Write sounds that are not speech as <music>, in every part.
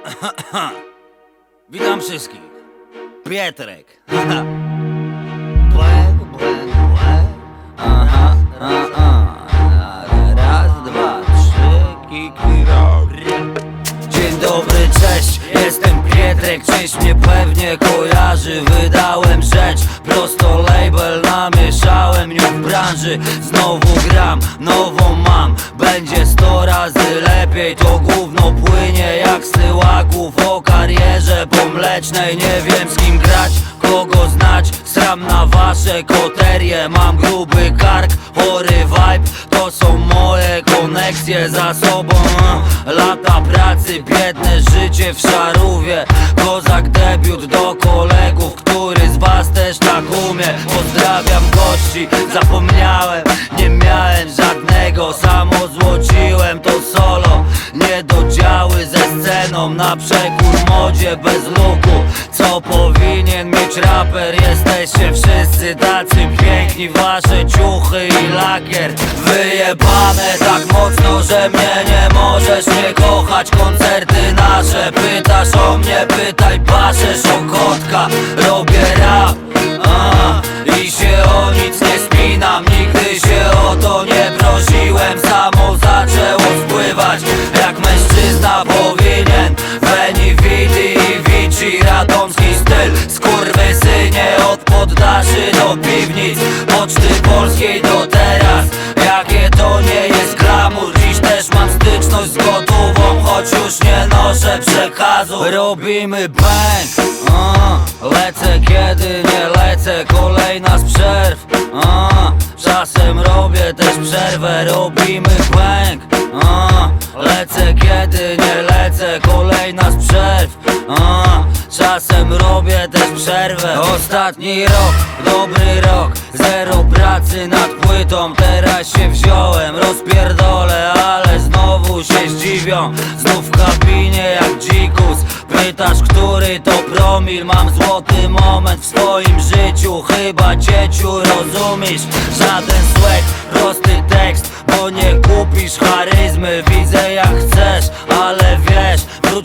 <coughs> Witam wszystkich. Pietrek. <coughs> Błęk. Aha, aha. Raz, dwa, trzy, kiki, Dzień dobry, cześć, jestem Pietrek. Część mnie pewnie kojarzy. Wydałem rzecz, prosto label namieszałem. Nią w branży, znowu gram, nową mam Będzie sto razy lepiej, to gówno płynie Jak z tyłaków o karierze po mlecznej Nie wiem z kim grać, kogo znać. Sram na wasze koterie Mam gruby kark, chory vibe. To są moje koneksje za sobą. Lata pracy, biedne życie w szarówie. Kozak debiut do kolegów Który z was też tak umie Pozdrawiam gości, zapomniałem Nie miałem żadnego, samo złociłem to solo Nie dodziały ze sceną. Na przekór modzie bez luku Co powinien mieć raper? Jesteście wszyscy tacy piękni Wasze ciuchy i lakier. Wyjebane tak mocno, że mnie nie możesz nie kochać. Koncerty nasze, pytasz o mnie Pytaj paszesz o kotka. Robię rap od poddaszy do piwnic Poczty polskiej do teraz. Jakie to nie jest glamour Dziś też mam styczność z gotową Choć już nie noszę przekazu. Robimy bang a, Lecę kiedy nie lecę Kolejna z przerw. A, Czasem robię też przerwę Robimy bang a, Lecę kiedy nie lecę Kolejna z przerw. A, Czasem robię też przerwę. Ostatni rok, dobry rok Zero pracy nad płytą. Teraz się wziąłem, rozpierdolę Ale znowu się zdziwią. Znów w kabinie jak dzikus. Pytasz, który to promil? Mam złoty moment w swoim życiu. Chyba cieciu rozumiesz? Żaden słek, prosty tekst Bo nie kupisz charyzmy. Widzę jak chcesz, ale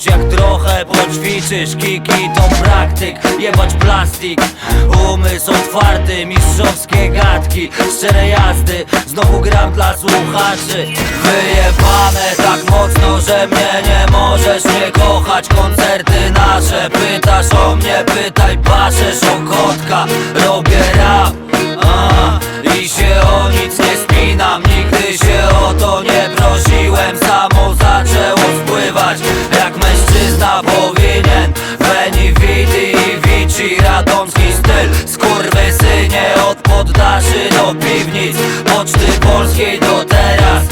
jak trochę poćwiczysz Kiki to praktyk, jebać plastik. Umysł otwarty, mistrzowskie gadki. Szczere jazdy, znowu gram dla słuchaczy. Wyjebane tak mocno, że mnie nie możesz nie kochać. Koncerty nasze, pytasz o mnie, pytaj paszesz o kotka. Robię rap, a, i się o nic nie spinam. Nigdy się o to nie prosiłem, samo zaczęło spływać Poddaszy do piwnic Poczty polskiej do teraz